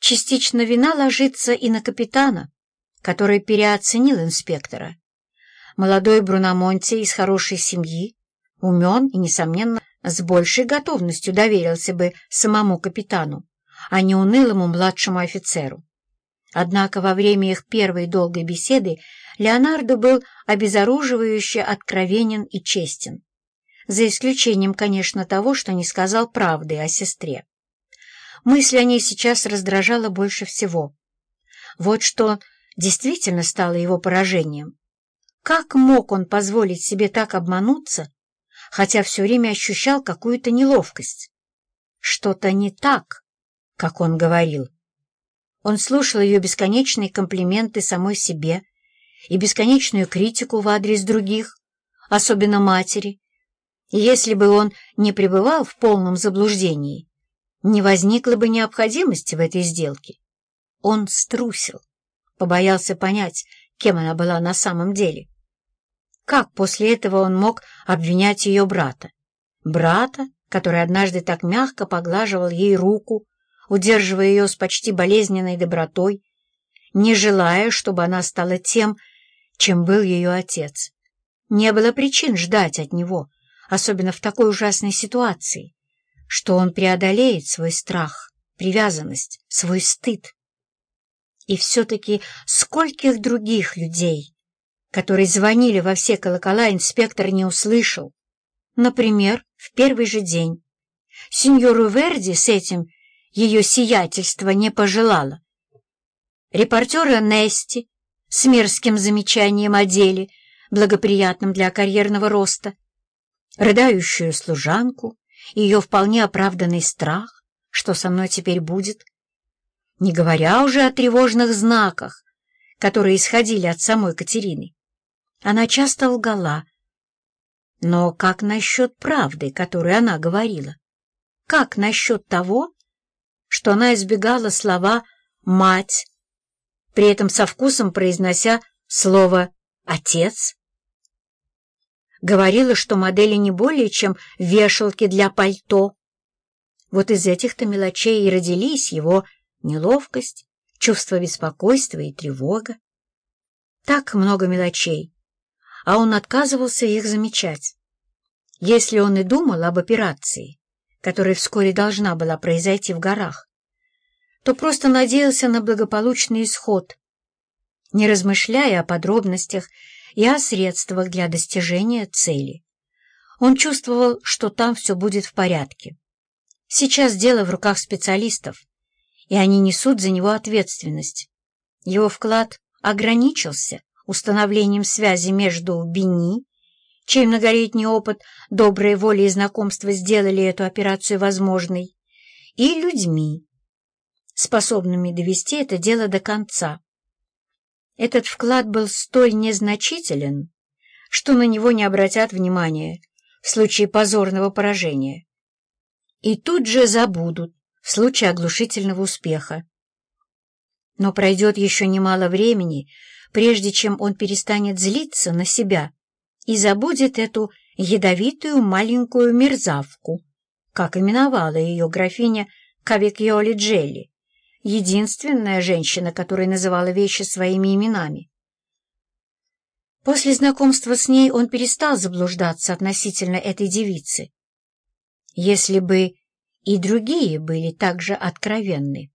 Частично вина ложится и на капитана, который переоценил инспектора. Молодой Бруномонти из хорошей семьи, умен и, несомненно, с большей готовностью доверился бы самому капитану, а не унылому младшему офицеру. Однако во время их первой долгой беседы Леонардо был обезоруживающе откровенен и честен, за исключением, конечно, того, что не сказал правды о сестре. Мысль о ней сейчас раздражала больше всего. Вот что действительно стало его поражением. Как мог он позволить себе так обмануться, хотя все время ощущал какую-то неловкость? Что-то не так, как он говорил. Он слушал ее бесконечные комплименты самой себе и бесконечную критику в адрес других, особенно матери. И если бы он не пребывал в полном заблуждении, не возникло бы необходимости в этой сделке. Он струсил, побоялся понять, кем она была на самом деле. Как после этого он мог обвинять ее брата? Брата, который однажды так мягко поглаживал ей руку, удерживая ее с почти болезненной добротой, не желая, чтобы она стала тем, чем был ее отец. Не было причин ждать от него, особенно в такой ужасной ситуации что он преодолеет свой страх, привязанность, свой стыд. И все-таки скольких других людей, которые звонили во все колокола, инспектор не услышал. Например, в первый же день. Сеньору Верди с этим ее сиятельство не пожелало. Репортера Нести с мерзким замечанием о деле, благоприятном для карьерного роста, рыдающую служанку, ее вполне оправданный страх, что со мной теперь будет, не говоря уже о тревожных знаках, которые исходили от самой Катерины. Она часто лгала. Но как насчет правды, которую она говорила? Как насчет того, что она избегала слова «мать», при этом со вкусом произнося слово «отец»? Говорила, что модели не более чем вешалки для пальто. Вот из этих-то мелочей и родились его неловкость, чувство беспокойства и тревога. Так много мелочей, а он отказывался их замечать. Если он и думал об операции, которая вскоре должна была произойти в горах, то просто надеялся на благополучный исход, не размышляя о подробностях и о средствах для достижения цели. Он чувствовал, что там все будет в порядке. Сейчас дело в руках специалистов, и они несут за него ответственность. Его вклад ограничился установлением связи между Бени, чей многолетний опыт, добрая воля и знакомство сделали эту операцию возможной, и людьми, способными довести это дело до конца. Этот вклад был столь незначителен, что на него не обратят внимания в случае позорного поражения. И тут же забудут в случае оглушительного успеха. Но пройдет еще немало времени, прежде чем он перестанет злиться на себя и забудет эту ядовитую маленькую мерзавку, как именовала ее графиня Кавикьоли Джелли единственная женщина, которая называла вещи своими именами. После знакомства с ней он перестал заблуждаться относительно этой девицы. Если бы и другие были так же откровенны.